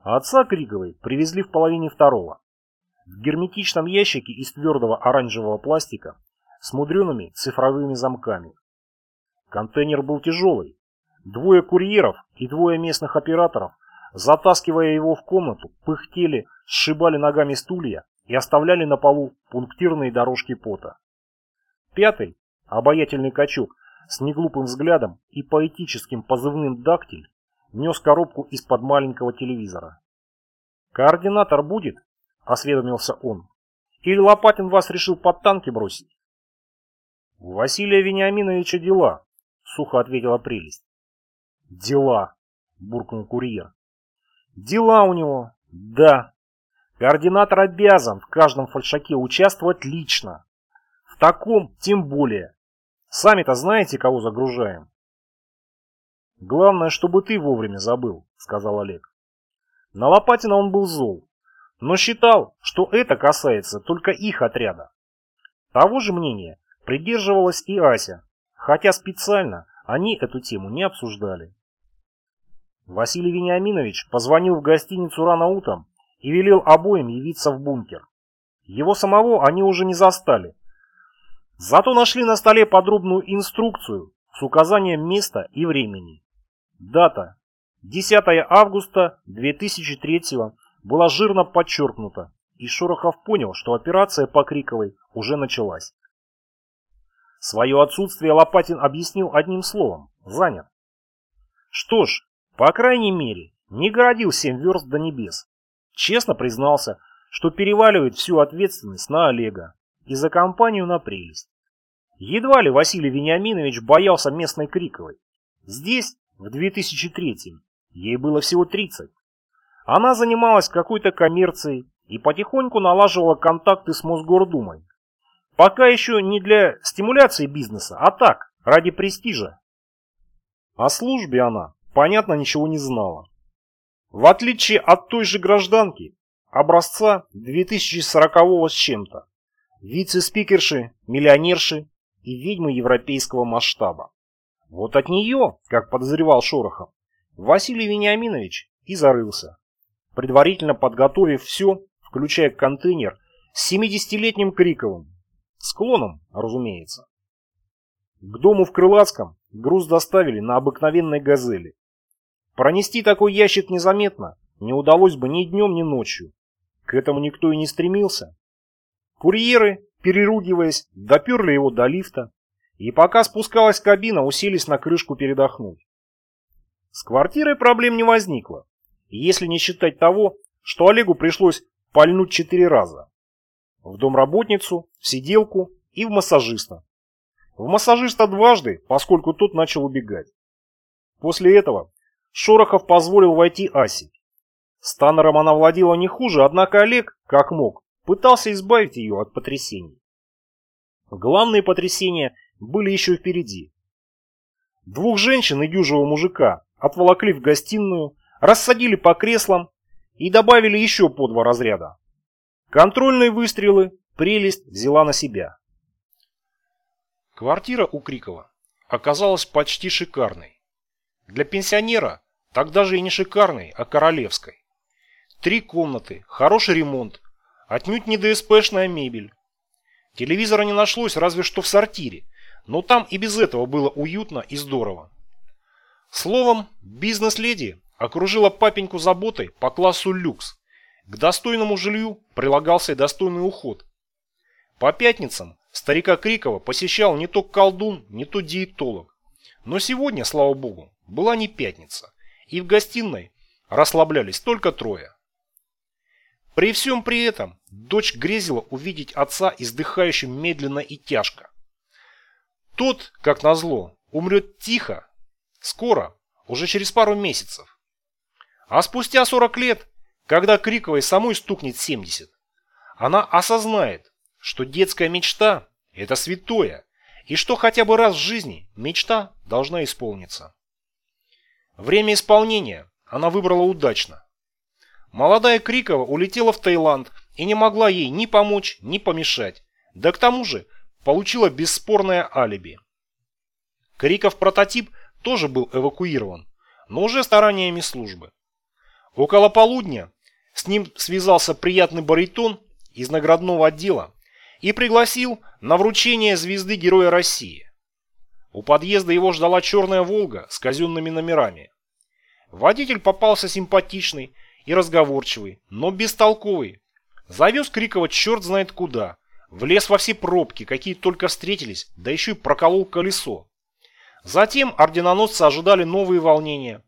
А отца Криковой привезли в половине второго. В герметичном ящике из твердого оранжевого пластика с мудреными цифровыми замками. Контейнер был тяжелый. Двое курьеров и двое местных операторов, затаскивая его в комнату, пыхтели, сшибали ногами стулья и оставляли на полу пунктирные дорожки пота. Пятый, обаятельный качок, с неглупым взглядом и поэтическим позывным «Дактиль» нес коробку из-под маленького телевизора. «Координатор будет?» – осведомился он. «Или Лопатин вас решил под танки бросить?» «У Василия Вениаминовича дела», — сухо ответила прелесть. «Дела», — буркнул курьер. «Дела у него, да. Координатор обязан в каждом фальшаке участвовать лично. В таком тем более. Сами-то знаете, кого загружаем?» «Главное, чтобы ты вовремя забыл», — сказал Олег. На Лопатина он был зол, но считал, что это касается только их отряда. Того же мнения Придерживалась и Ася, хотя специально они эту тему не обсуждали. Василий Вениаминович позвонил в гостиницу рано утром и велел обоим явиться в бункер. Его самого они уже не застали. Зато нашли на столе подробную инструкцию с указанием места и времени. Дата 10 августа 2003 была жирно подчеркнута, и Шорохов понял, что операция по Криковой уже началась. Свое отсутствие Лопатин объяснил одним словом – занят. Что ж, по крайней мере, не городил семь верст до небес. Честно признался, что переваливает всю ответственность на Олега и за компанию на прелесть. Едва ли Василий Вениаминович боялся местной Криковой. Здесь, в 2003-м, ей было всего 30. Она занималась какой-то коммерцией и потихоньку налаживала контакты с Мосгордумой, Пока еще не для стимуляции бизнеса, а так, ради престижа. О службе она, понятно, ничего не знала. В отличие от той же гражданки, образца 2040-го с чем-то, вице-спикерши, миллионерши и ведьмы европейского масштаба. Вот от нее, как подозревал Шорохов, Василий Вениаминович и зарылся, предварительно подготовив все, включая контейнер с 70-летним Криковым, Склоном, разумеется. К дому в Крылатском груз доставили на обыкновенной «Газели». Пронести такой ящик незаметно не удалось бы ни днем, ни ночью. К этому никто и не стремился. Курьеры, переругиваясь, доперли его до лифта, и пока спускалась кабина, уселись на крышку передохнуть. С квартирой проблем не возникло, если не считать того, что Олегу пришлось пальнуть четыре раза в домработницу, в сиделку и в массажиста. В массажиста дважды, поскольку тот начал убегать. После этого Шорохов позволил войти Асе. Станнером она владела не хуже, однако Олег, как мог, пытался избавить ее от потрясений. Главные потрясения были еще впереди. Двух женщин и дюжего мужика отволокли в гостиную, рассадили по креслам и добавили еще по два разряда. Контрольные выстрелы прелесть взяла на себя. Квартира у Крикова оказалась почти шикарной. Для пенсионера тогда же и не шикарной, а королевской. Три комнаты, хороший ремонт, отнюдь не ДСПшная мебель. Телевизора не нашлось разве что в сортире, но там и без этого было уютно и здорово. Словом, бизнес-леди окружила папеньку заботой по классу люкс, к достойному жилью прилагался и достойный уход. По пятницам старика Крикова посещал не то колдун, не то диетолог. Но сегодня, слава богу, была не пятница, и в гостиной расслаблялись только трое. При всем при этом дочь грезила увидеть отца издыхающим медленно и тяжко. Тот, как назло, умрет тихо, скоро, уже через пару месяцев. А спустя 40 лет когда Криковой самой стукнет 70, она осознает, что детская мечта – это святое, и что хотя бы раз в жизни мечта должна исполниться. Время исполнения она выбрала удачно. Молодая Крикова улетела в Таиланд и не могла ей ни помочь, ни помешать, да к тому же получила бесспорное алиби. Криков прототип тоже был эвакуирован, но уже стараниями службы. Около полудня с ним связался приятный баритон из наградного отдела и пригласил на вручение звезды Героя России. У подъезда его ждала черная «Волга» с казенными номерами. Водитель попался симпатичный и разговорчивый, но бестолковый. Завез Крикова черт знает куда. Влез во все пробки, какие только встретились, да еще и проколол колесо. Затем орденоносцы ожидали новые волнения.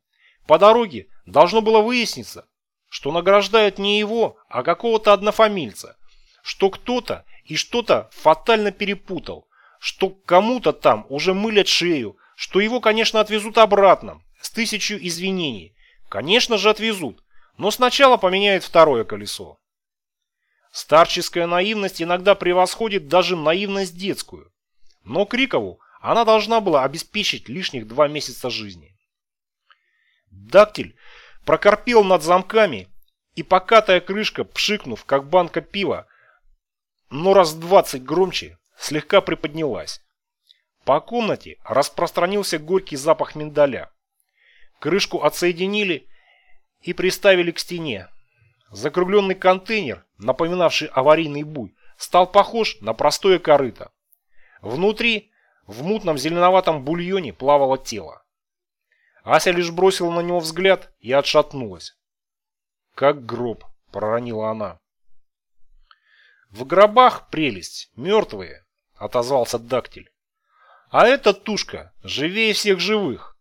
По дороге должно было выясниться, что награждают не его, а какого-то однофамильца, что кто-то и что-то фатально перепутал, что кому-то там уже мылят шею, что его, конечно, отвезут обратно, с тысячу извинений. Конечно же отвезут, но сначала поменяют второе колесо. Старческая наивность иногда превосходит даже наивность детскую. Но Крикову она должна была обеспечить лишних два месяца жизни. Дактиль прокорпел над замками, и покатая крышка, пшикнув, как банка пива, но раз двадцать громче, слегка приподнялась. По комнате распространился горький запах миндаля. Крышку отсоединили и приставили к стене. Закругленный контейнер, напоминавший аварийный буй, стал похож на простое корыто. Внутри, в мутном зеленоватом бульоне, плавало тело. Ася лишь бросила на него взгляд и отшатнулась. «Как гроб», — проронила она. «В гробах прелесть, мертвые», — отозвался дактиль. «А эта тушка живее всех живых».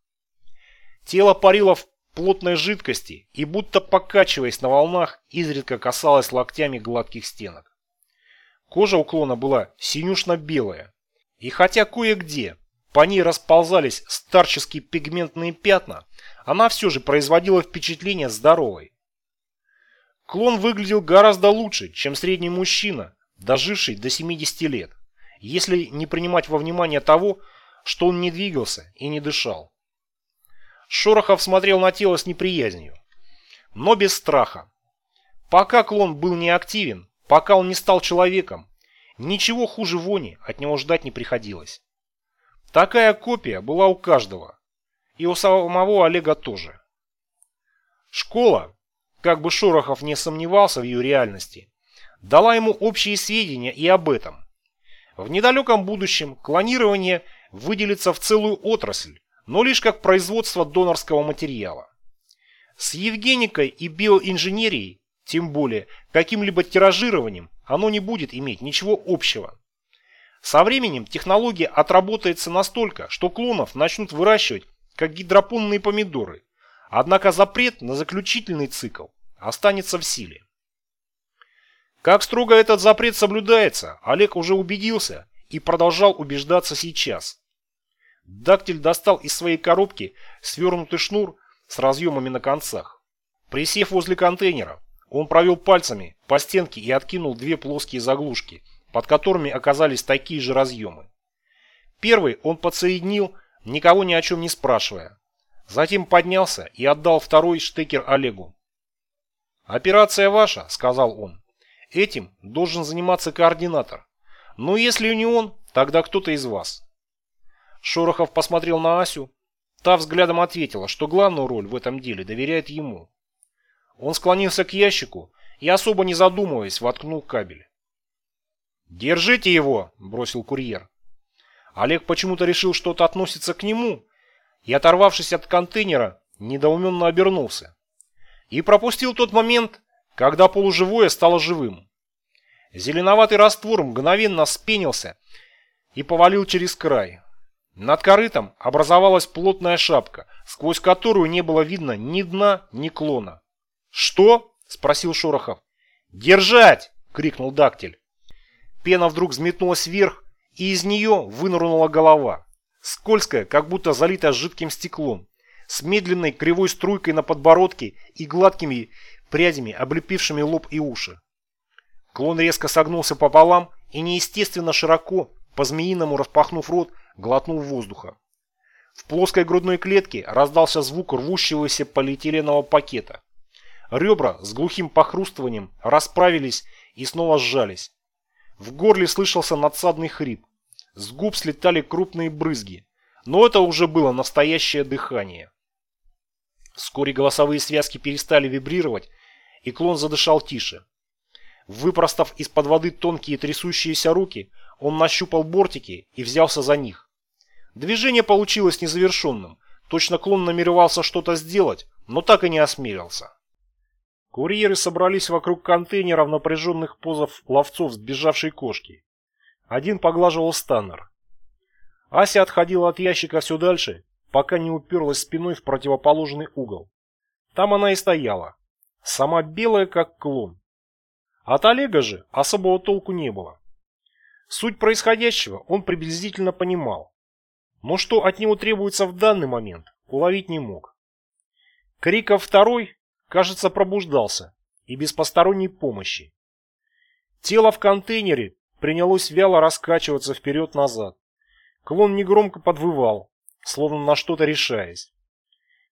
Тело парило в плотной жидкости и, будто покачиваясь на волнах, изредка касалось локтями гладких стенок. Кожа уклона была синюшно-белая, и хотя кое-где по ней расползались старческие пигментные пятна, она все же производила впечатление здоровой. Клон выглядел гораздо лучше, чем средний мужчина, доживший до 70 лет, если не принимать во внимание того, что он не двигался и не дышал. Шорохов смотрел на тело с неприязнью, но без страха. Пока клон был неактивен, пока он не стал человеком, ничего хуже вони от него ждать не приходилось. Такая копия была у каждого. И у самого Олега тоже. Школа, как бы Шорохов не сомневался в ее реальности, дала ему общие сведения и об этом. В недалеком будущем клонирование выделится в целую отрасль, но лишь как производство донорского материала. С Евгеникой и биоинженерией, тем более каким-либо тиражированием, оно не будет иметь ничего общего. Со временем технология отработается настолько, что клонов начнут выращивать как гидропонные помидоры, однако запрет на заключительный цикл останется в силе. Как строго этот запрет соблюдается, Олег уже убедился и продолжал убеждаться сейчас. Дактиль достал из своей коробки свернутый шнур с разъемами на концах. Присев возле контейнера, он провел пальцами по стенке и откинул две плоские заглушки – под которыми оказались такие же разъемы. Первый он подсоединил, никого ни о чем не спрашивая. Затем поднялся и отдал второй штекер Олегу. «Операция ваша», — сказал он. «Этим должен заниматься координатор. Но если не он, тогда кто-то из вас». Шорохов посмотрел на Асю. Та взглядом ответила, что главную роль в этом деле доверяет ему. Он склонился к ящику и, особо не задумываясь, воткнул кабель. «Держите его!» – бросил курьер. Олег почему-то решил, что это относится к нему, и, оторвавшись от контейнера, недоуменно обернулся. И пропустил тот момент, когда полуживое стало живым. Зеленоватый раствор мгновенно спенился и повалил через край. Над корытом образовалась плотная шапка, сквозь которую не было видно ни дна, ни клона. «Что?» – спросил Шорохов. «Держать!» – крикнул Дактиль. Пена вдруг взметнулась вверх, и из нее вынырнула голова. Скользкая, как будто залитая жидким стеклом, с медленной кривой струйкой на подбородке и гладкими прядями, облепившими лоб и уши. Клон резко согнулся пополам и неестественно широко, по-змеиному распахнув рот, глотнул воздуха. В плоской грудной клетке раздался звук рвущегося полиэтиленового пакета. Ребра с глухим похрустыванием расправились и снова сжались. В горле слышался надсадный хрип. С губ слетали крупные брызги. Но это уже было настоящее дыхание. Вскоре голосовые связки перестали вибрировать, и клон задышал тише. Выпростав из-под воды тонкие трясущиеся руки, он нащупал бортики и взялся за них. Движение получилось незавершенным. Точно клон намеревался что-то сделать, но так и не осмелился. Курьеры собрались вокруг контейнера в напряженных позах ловцов сбежавшей кошки. Один поглаживал станнер. Ася отходила от ящика все дальше, пока не уперлась спиной в противоположный угол. Там она и стояла, сама белая, как клон. От Олега же особого толку не было. Суть происходящего он приблизительно понимал, но что от него требуется в данный момент, уловить не мог. Криков второй, кажется, пробуждался, и без посторонней помощи. Тело в контейнере принялось вяло раскачиваться вперед-назад. Клон негромко подвывал, словно на что-то решаясь.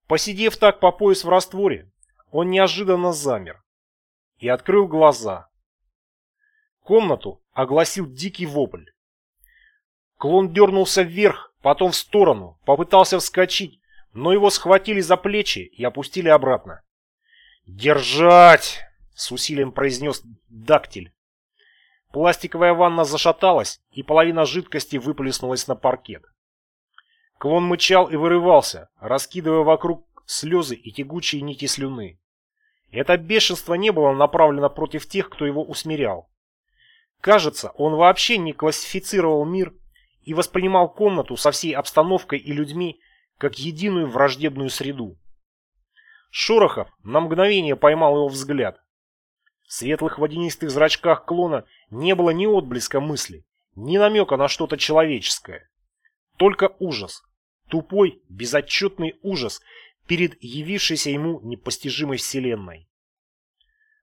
Посидев так по пояс в растворе, он неожиданно замер и открыл глаза. Комнату огласил дикий вопль. Клон дернулся вверх, потом в сторону, попытался вскочить, но его схватили за плечи и опустили обратно. «Держать!» — с усилием произнес дактиль. Пластиковая ванна зашаталась, и половина жидкости выплеснулась на паркет. Клон мычал и вырывался, раскидывая вокруг слезы и тягучие нити слюны. Это бешенство не было направлено против тех, кто его усмирял. Кажется, он вообще не классифицировал мир и воспринимал комнату со всей обстановкой и людьми как единую враждебную среду. Шорохов на мгновение поймал его взгляд. В светлых водянистых зрачках клона не было ни отблеска мысли, ни намека на что-то человеческое. Только ужас. Тупой, безотчетный ужас перед явившейся ему непостижимой вселенной.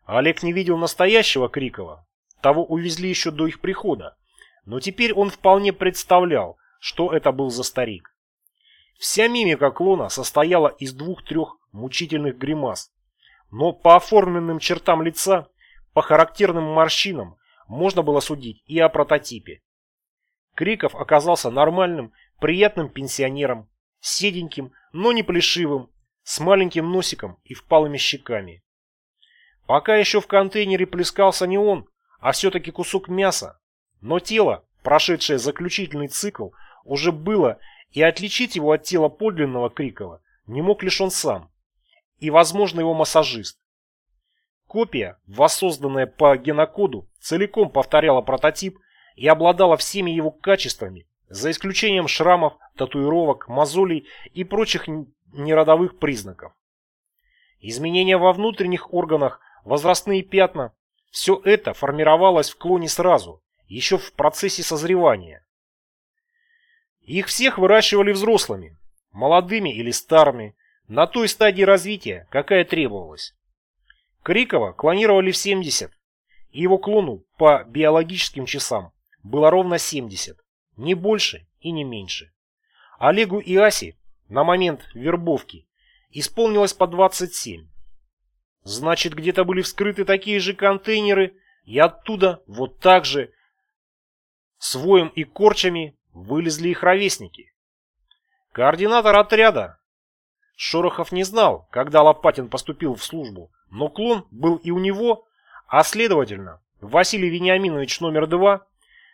Олег не видел настоящего Крикова. Того увезли еще до их прихода. Но теперь он вполне представлял, что это был за старик. Вся мимика клона состояла из двух-трех мучительных гримас. Но по оформленным чертам лица по характерным морщинам можно было судить и о прототипе. Криков оказался нормальным, приятным пенсионером, седеньким, но не плешивым, с маленьким носиком и впалыми щеками. Пока еще в контейнере плескался не он, а все-таки кусок мяса, но тело, прошедшее заключительный цикл, уже было, и отличить его от тела подлинного Крикова не мог лишь он сам, и, возможно, его массажист. Копия, воссозданная по генокоду, целиком повторяла прототип и обладала всеми его качествами, за исключением шрамов, татуировок, мозолей и прочих неродовых признаков. Изменения во внутренних органах, возрастные пятна – все это формировалось в клоне сразу, еще в процессе созревания. Их всех выращивали взрослыми, молодыми или старыми, на той стадии развития, какая требовалась. Крикова клонировали в 70, и его клону по биологическим часам было ровно 70, не больше и не меньше. Олегу и Асе на момент вербовки исполнилось по 27. Значит, где-то были вскрыты такие же контейнеры, и оттуда вот так же с воем и корчами вылезли их ровесники. Координатор отряда. Шорохов не знал, когда Лопатин поступил в службу, но клон был и у него, а следовательно, Василий Вениаминович номер два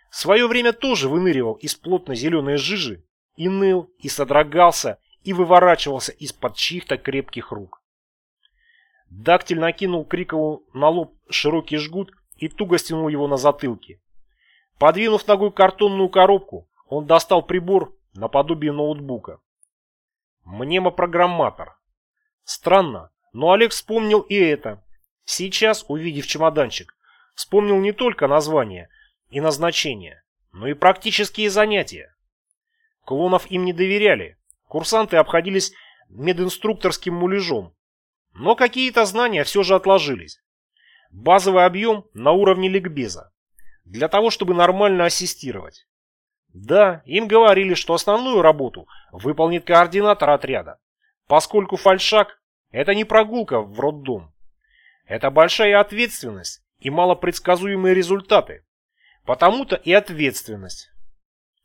в свое время тоже выныривал из плотной зеленой жижи и ныл, и содрогался, и выворачивался из-под чьих-то крепких рук. Дактиль накинул Крикову на лоб широкий жгут и туго стянул его на затылке. Подвинув ногой картонную коробку, он достал прибор наподобие ноутбука. Мнемопрограмматор. Странно, но Олег вспомнил и это. Сейчас, увидев чемоданчик, вспомнил не только название и назначение, но и практические занятия. Клонов им не доверяли, курсанты обходились мединструкторским муляжом. Но какие-то знания все же отложились. Базовый объем на уровне ликбеза. Для того, чтобы нормально ассистировать. Да, им говорили, что основную работу выполнит координатор отряда, поскольку фальшак это не прогулка в роддом. Это большая ответственность и малопредсказуемые результаты. Потому-то и ответственность.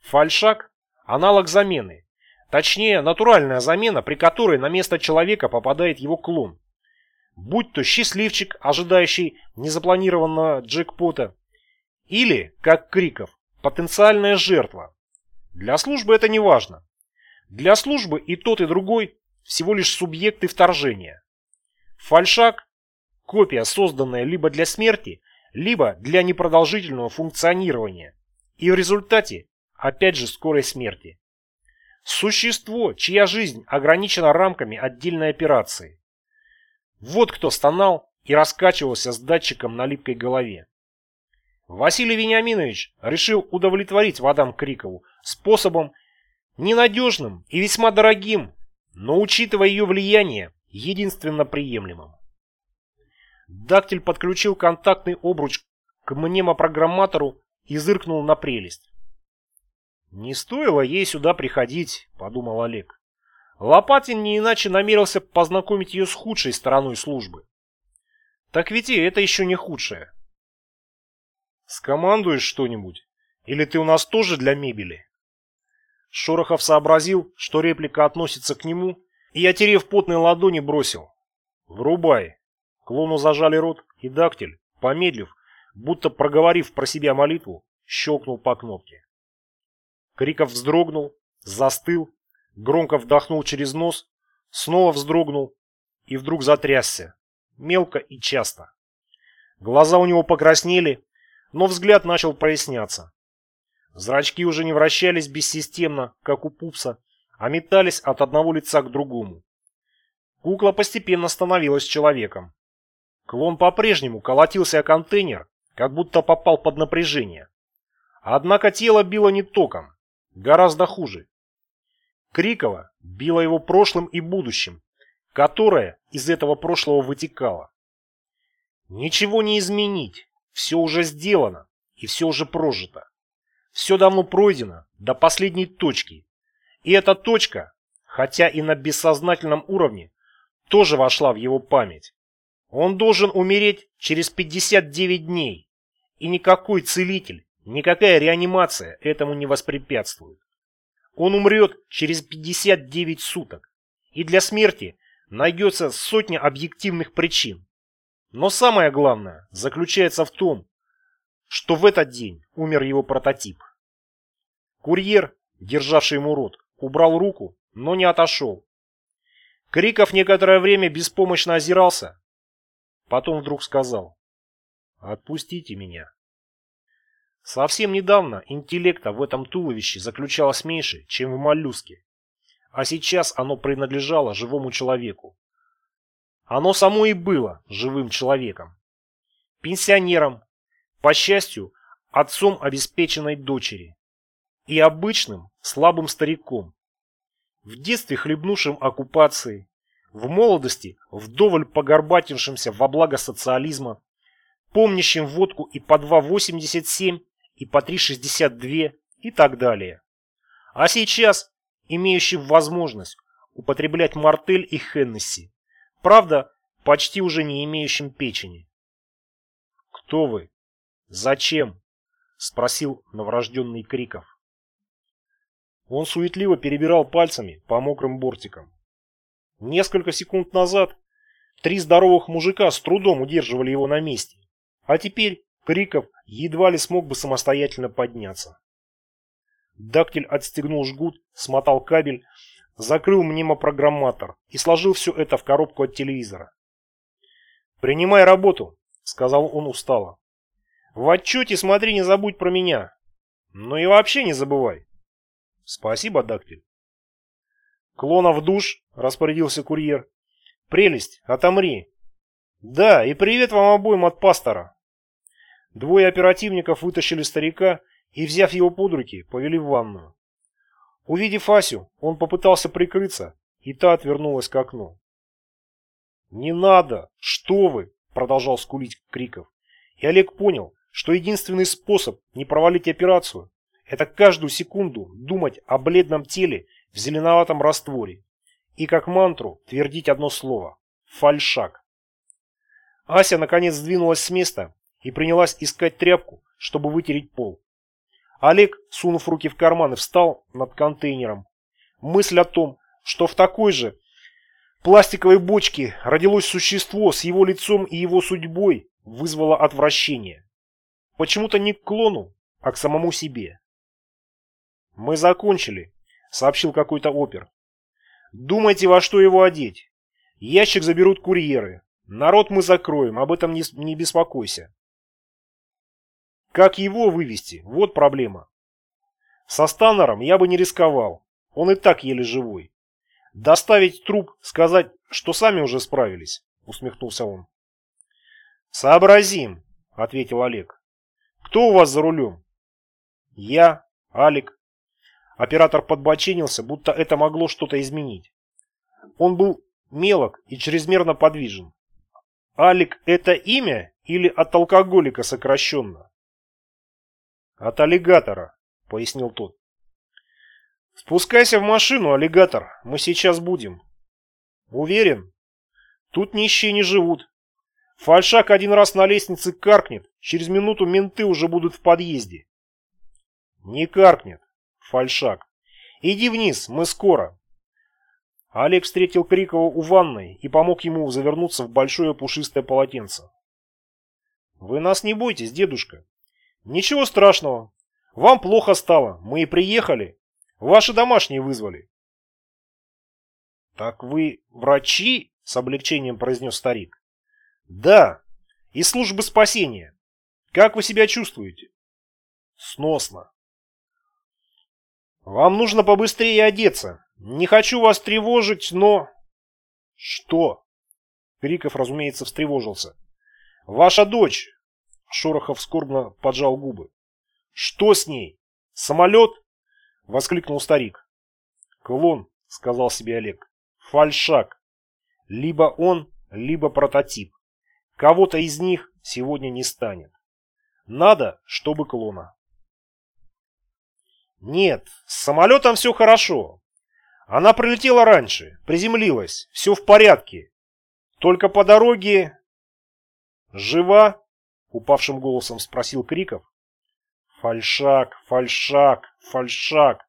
Фальшак – аналог замены. Точнее, натуральная замена, при которой на место человека попадает его клон. Будь то счастливчик, ожидающий незапланированного джекпота, или, как Криков, потенциальная жертва. Для службы это не важно. Для службы и тот, и другой всего лишь субъекты вторжения. Фальшак – копия, созданная либо для смерти, либо для непродолжительного функционирования. И в результате, опять же, скорой смерти. Существо, чья жизнь ограничена рамками отдельной операции. Вот кто стонал и раскачивался с датчиком на липкой голове. Василий Вениаминович решил удовлетворить Вадам Крикову способом ненадежным и весьма дорогим, но, учитывая ее влияние, единственно приемлемым. Дактиль подключил контактный обруч к мнемопрограмматору и зыркнул на прелесть. «Не стоило ей сюда приходить», — подумал Олег. Лопатин не иначе намерился познакомить ее с худшей стороной службы. Так ведь и это еще не худшее. Скомандуешь что-нибудь? Или ты у нас тоже для мебели? Шорохов сообразил, что реплика относится к нему, и, отерев потной ладони, бросил. «Врубай!» Клону зажали рот, и дактиль, помедлив, будто проговорив про себя молитву, щелкнул по кнопке. Криков вздрогнул, застыл, громко вдохнул через нос, снова вздрогнул и вдруг затрясся, мелко и часто. Глаза у него покраснели, но взгляд начал проясняться. Зрачки уже не вращались бессистемно, как у пупса, а метались от одного лица к другому. Кукла постепенно становилась человеком. Клон по-прежнему колотился о контейнер, как будто попал под напряжение. Однако тело било не током, гораздо хуже. Крикова било его прошлым и будущим, которое из этого прошлого вытекало. Ничего не изменить, все уже сделано и все уже прожито. Все давно пройдено до последней точки. И эта точка, хотя и на бессознательном уровне, тоже вошла в его память. Он должен умереть через 59 дней. И никакой целитель, никакая реанимация этому не воспрепятствует. Он умрет через 59 суток. И для смерти найдется сотня объективных причин. Но самое главное заключается в том, что в этот день умер его прототип. Курьер, державший ему рот, убрал руку, но не отошел. Криков некоторое время беспомощно озирался. Потом вдруг сказал «Отпустите меня». Совсем недавно интеллекта в этом туловище заключалось меньше, чем в моллюске. А сейчас оно принадлежало живому человеку. Оно само и было живым человеком. Пенсионером, по счастью, отцом обеспеченной дочери. И обычным, слабым стариком. В детстве хлебнувшим оккупации, в молодости вдоволь погорбатившимся во благо социализма, помнящим водку и по 2,87, и по 3,62 и так далее. А сейчас имеющим возможность употреблять мартель и Хеннесси, правда, почти уже не имеющим печени. «Кто вы?» «Зачем?» — спросил новорожденный Криков. Он суетливо перебирал пальцами по мокрым бортикам. Несколько секунд назад три здоровых мужика с трудом удерживали его на месте, а теперь Криков едва ли смог бы самостоятельно подняться. Дактиль отстегнул жгут, смотал кабель, закрыл мнемопрограмматор и сложил все это в коробку от телевизора. «Принимай работу», — сказал он устало. В отчете смотри, не забудь про меня. Ну и вообще не забывай. Спасибо, Дактиль. Клона в душ, распорядился курьер. Прелесть, отомри. Да, и привет вам обоим от пастора. Двое оперативников вытащили старика и, взяв его под руки, повели в ванную. Увидев Асю, он попытался прикрыться, и та отвернулась к окну. «Не надо! Что вы!» — продолжал скулить Криков. И Олег понял, что единственный способ не провалить операцию – это каждую секунду думать о бледном теле в зеленоватом растворе и как мантру твердить одно слово – фальшак. Ася наконец сдвинулась с места и принялась искать тряпку, чтобы вытереть пол. Олег, сунув руки в карманы, встал над контейнером, мысль о том, что в такой же пластиковой бочке родилось существо с его лицом и его судьбой, вызвала отвращение. Почему-то не к клону, а к самому себе. «Мы закончили», — сообщил какой-то опер. «Думайте, во что его одеть. Ящик заберут курьеры. Народ мы закроем, об этом не, не беспокойся». Как его вывести? Вот проблема. Со Станнером я бы не рисковал. Он и так еле живой. Доставить труп, сказать, что сами уже справились, усмехнулся он. Сообразим, ответил Олег. Кто у вас за рулем? Я, Алик. Оператор подбоченился, будто это могло что-то изменить. Он был мелок и чрезмерно подвижен. Алик это имя или от алкоголика сокращенно? От аллигатора, пояснил тот. Спускайся в машину, аллигатор, мы сейчас будем. Уверен? Тут нищие не живут. Фальшак один раз на лестнице каркнет, через минуту менты уже будут в подъезде. Не каркнет, фальшак. Иди вниз, мы скоро. Олег встретил Крикова у ванной и помог ему завернуться в большое пушистое полотенце. «Вы нас не бойтесь, дедушка. Ничего страшного. Вам плохо стало, мы и приехали. Ваши домашние вызвали». «Так вы врачи?» — с облегчением произнес старик. Да, из службы спасения. Как вы себя чувствуете? Сносно. Вам нужно побыстрее одеться. Не хочу вас тревожить, но... Что? Криков, разумеется, встревожился. Ваша дочь. Шорохов скорбно поджал губы. Что с ней? Самолет? Воскликнул старик. Клон, сказал себе Олег. Фальшак. Либо он, либо прототип. Кого-то из них сегодня не станет. Надо, чтобы клона. Нет, с самолетом все хорошо. Она прилетела раньше, приземлилась, все в порядке. Только по дороге... Жива? Упавшим голосом спросил Криков. Фальшак, фальшак, фальшак.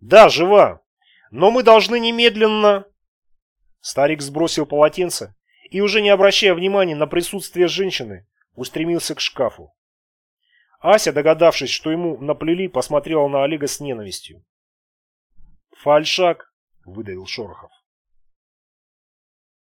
Да, жива. Но мы должны немедленно... Старик сбросил полотенце и, уже не обращая внимания на присутствие женщины, устремился к шкафу. Ася, догадавшись, что ему наплели, посмотрела на Олега с ненавистью. «Фальшак!» — выдавил Шорохов.